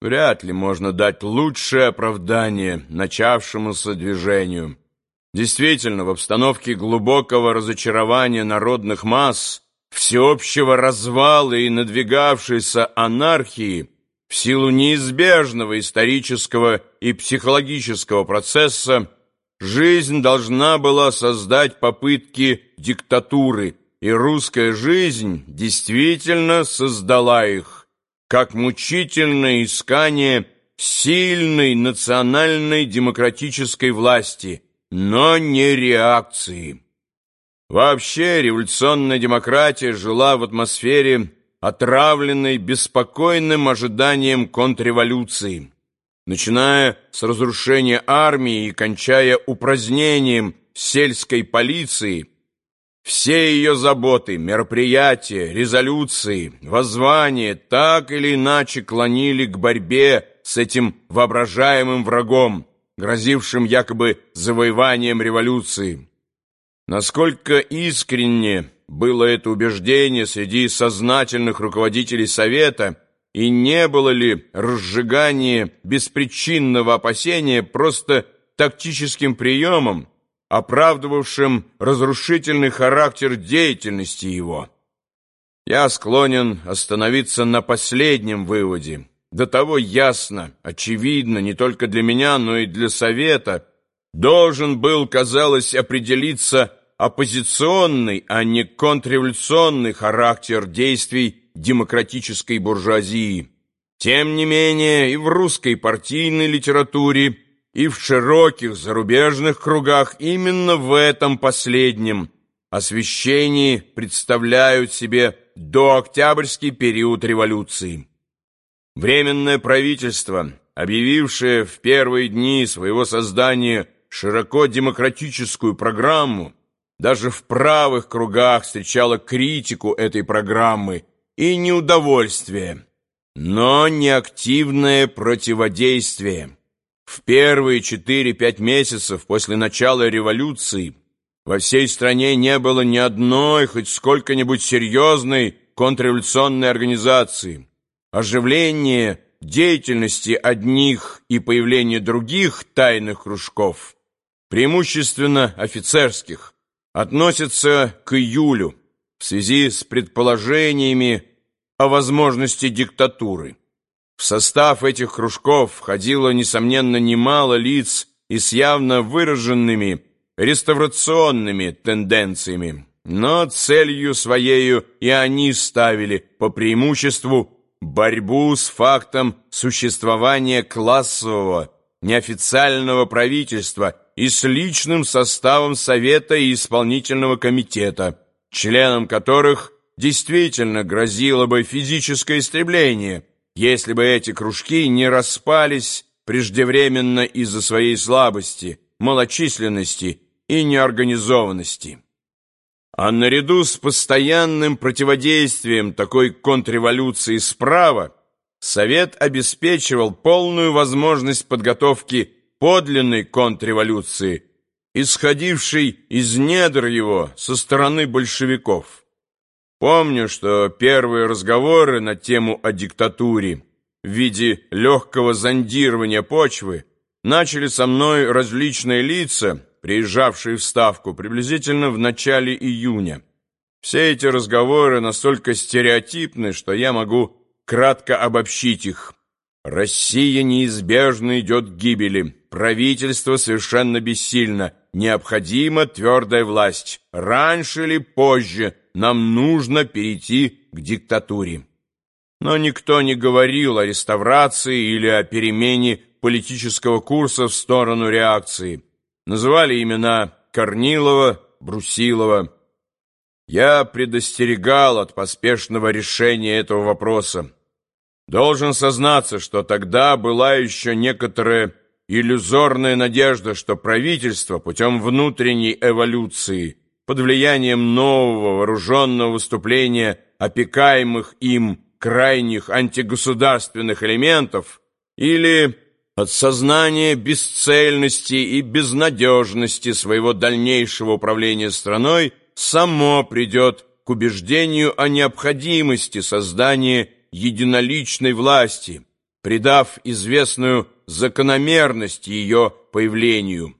Вряд ли можно дать лучшее оправдание начавшемуся движению. Действительно, в обстановке глубокого разочарования народных масс, всеобщего развала и надвигавшейся анархии, в силу неизбежного исторического и психологического процесса, жизнь должна была создать попытки диктатуры, и русская жизнь действительно создала их, как мучительное искание сильной национальной демократической власти – но не реакции. Вообще революционная демократия жила в атмосфере, отравленной беспокойным ожиданием контрреволюции, начиная с разрушения армии и кончая упразднением сельской полиции, все ее заботы, мероприятия, резолюции, воззвания так или иначе клонили к борьбе с этим воображаемым врагом, грозившим якобы завоеванием революции. Насколько искренне было это убеждение среди сознательных руководителей Совета, и не было ли разжигание беспричинного опасения просто тактическим приемом, оправдывавшим разрушительный характер деятельности его? Я склонен остановиться на последнем выводе – до того ясно, очевидно, не только для меня, но и для Совета, должен был, казалось, определиться оппозиционный, а не контрреволюционный характер действий демократической буржуазии. Тем не менее, и в русской партийной литературе, и в широких зарубежных кругах именно в этом последнем освещении представляют себе дооктябрьский период революции. Временное правительство, объявившее в первые дни своего создания широко демократическую программу, даже в правых кругах встречало критику этой программы и неудовольствие, но не активное противодействие. В первые 4-5 месяцев после начала революции во всей стране не было ни одной хоть сколько-нибудь серьезной контрреволюционной организации – оживление деятельности одних и появление других тайных кружков, преимущественно офицерских, относится к июлю в связи с предположениями о возможности диктатуры. В состав этих кружков входило, несомненно, немало лиц и с явно выраженными реставрационными тенденциями, но целью своею и они ставили по преимуществу борьбу с фактом существования классового, неофициального правительства и с личным составом Совета и Исполнительного комитета, членам которых действительно грозило бы физическое истребление, если бы эти кружки не распались преждевременно из-за своей слабости, малочисленности и неорганизованности. А наряду с постоянным противодействием такой контрреволюции справа Совет обеспечивал полную возможность подготовки подлинной контрреволюции, исходившей из недр его со стороны большевиков. Помню, что первые разговоры на тему о диктатуре в виде легкого зондирования почвы начали со мной различные лица, приезжавшие в Ставку приблизительно в начале июня. Все эти разговоры настолько стереотипны, что я могу кратко обобщить их. Россия неизбежно идет к гибели. Правительство совершенно бессильно. Необходима твердая власть. Раньше или позже нам нужно перейти к диктатуре. Но никто не говорил о реставрации или о перемене политического курса в сторону реакции называли имена Корнилова, Брусилова. Я предостерегал от поспешного решения этого вопроса. Должен сознаться, что тогда была еще некоторая иллюзорная надежда, что правительство путем внутренней эволюции, под влиянием нового вооруженного выступления опекаемых им крайних антигосударственных элементов или от сознания бесцельности и безнадежности своего дальнейшего управления страной само придет к убеждению о необходимости создания единоличной власти, придав известную закономерность ее появлению.